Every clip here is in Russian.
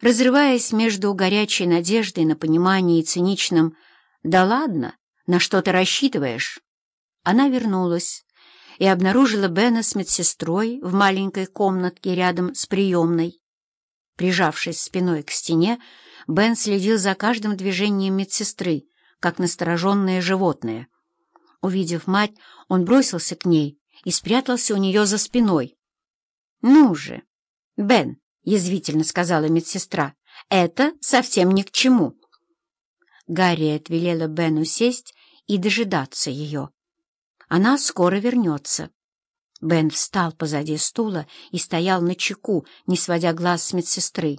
Разрываясь между горячей надеждой на понимание и циничным «Да ладно, на что ты рассчитываешь?» Она вернулась и обнаружила Бена с медсестрой в маленькой комнатке рядом с приемной. Прижавшись спиной к стене, Бен следил за каждым движением медсестры, как настороженное животное. Увидев мать, он бросился к ней и спрятался у нее за спиной. «Ну же, Бен!» — язвительно сказала медсестра. «Это совсем ни к чему». Гарриет велела Бену сесть и дожидаться ее. Она скоро вернется. Бен встал позади стула и стоял на чеку, не сводя глаз с медсестры.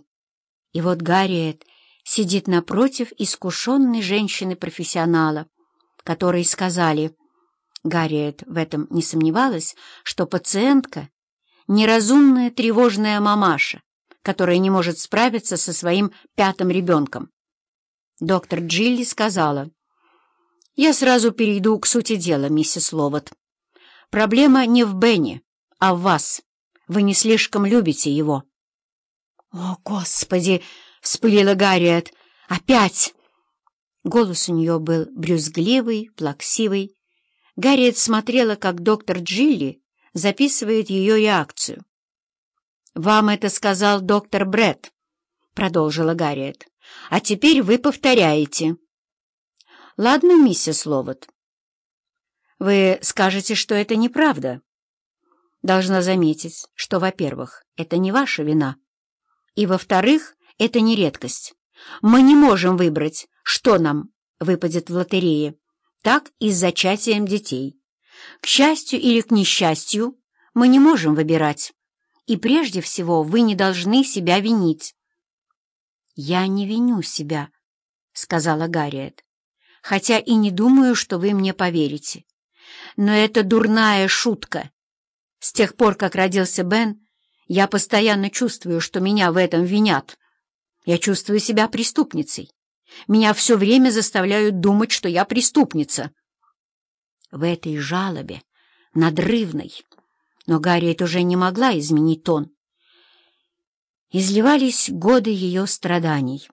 И вот Гарриет сидит напротив искушенной женщины-профессионала, которой сказали, Гарриет в этом не сомневалась, что пациентка — неразумная тревожная мамаша, которая не может справиться со своим пятым ребенком. Доктор Джилли сказала, «Я сразу перейду к сути дела, миссис Ловат. Проблема не в Бенни, а в вас. Вы не слишком любите его». «О, Господи!» — вспылила Гарриет. «Опять!» Голос у нее был брюзгливый, плаксивый. Гарриет смотрела, как доктор Джилли записывает ее реакцию. «Вам это сказал доктор Бретт», — продолжила Гарриет. «А теперь вы повторяете». «Ладно, миссис Ловот. Вы скажете, что это неправда. Должна заметить, что, во-первых, это не ваша вина, и, во-вторых, это не редкость. Мы не можем выбрать, что нам выпадет в лотерее, так и с зачатием детей. К счастью или к несчастью, мы не можем выбирать. И прежде всего вы не должны себя винить. «Я не виню себя», — сказала Гарриет, «хотя и не думаю, что вы мне поверите. Но это дурная шутка. С тех пор, как родился Бен, я постоянно чувствую, что меня в этом винят. Я чувствую себя преступницей. Меня все время заставляют думать, что я преступница. В этой жалобе, надрывной, но Гарриет уже не могла изменить тон. Изливались годы ее страданий.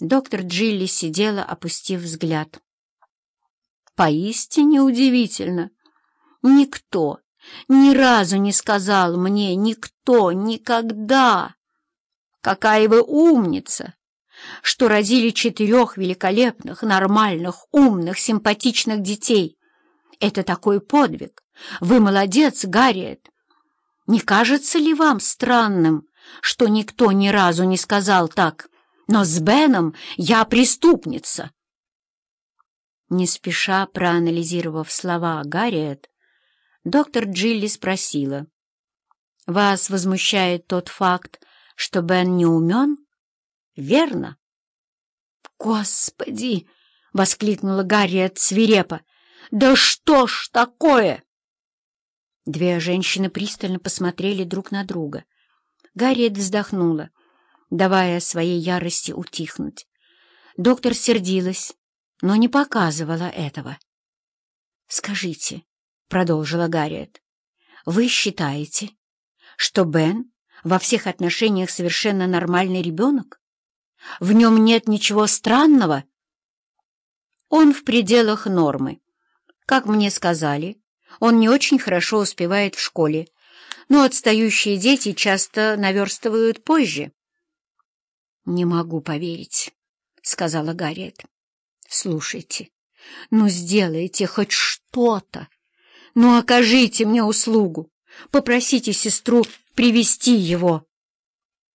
Доктор Джилли сидела, опустив взгляд. Поистине удивительно. Никто ни разу не сказал мне, никто, никогда. Какая вы умница! Что родили четырех великолепных, нормальных, умных, симпатичных детей. Это такой подвиг. Вы молодец, Гарриет. Не кажется ли вам странным, что никто ни разу не сказал так? Но с Беном я преступница. Не спеша проанализировав слова Гарриет, доктор Джилли спросила. «Вас возмущает тот факт, что Бен не умен?» «Верно». «Господи!» — воскликнула Гарриет свирепо. «Да что ж такое?» Две женщины пристально посмотрели друг на друга. Гарриет вздохнула, давая своей ярости утихнуть. Доктор сердилась, но не показывала этого. «Скажите, продолжила Гарриет. «Вы считаете, что Бен во всех отношениях совершенно нормальный ребенок? В нем нет ничего странного?» «Он в пределах нормы. Как мне сказали, он не очень хорошо успевает в школе, но отстающие дети часто наверстывают позже». «Не могу поверить», — сказала Гарриет. «Слушайте, ну сделайте хоть что-то». Ну, окажите мне услугу. Попросите сестру привести его.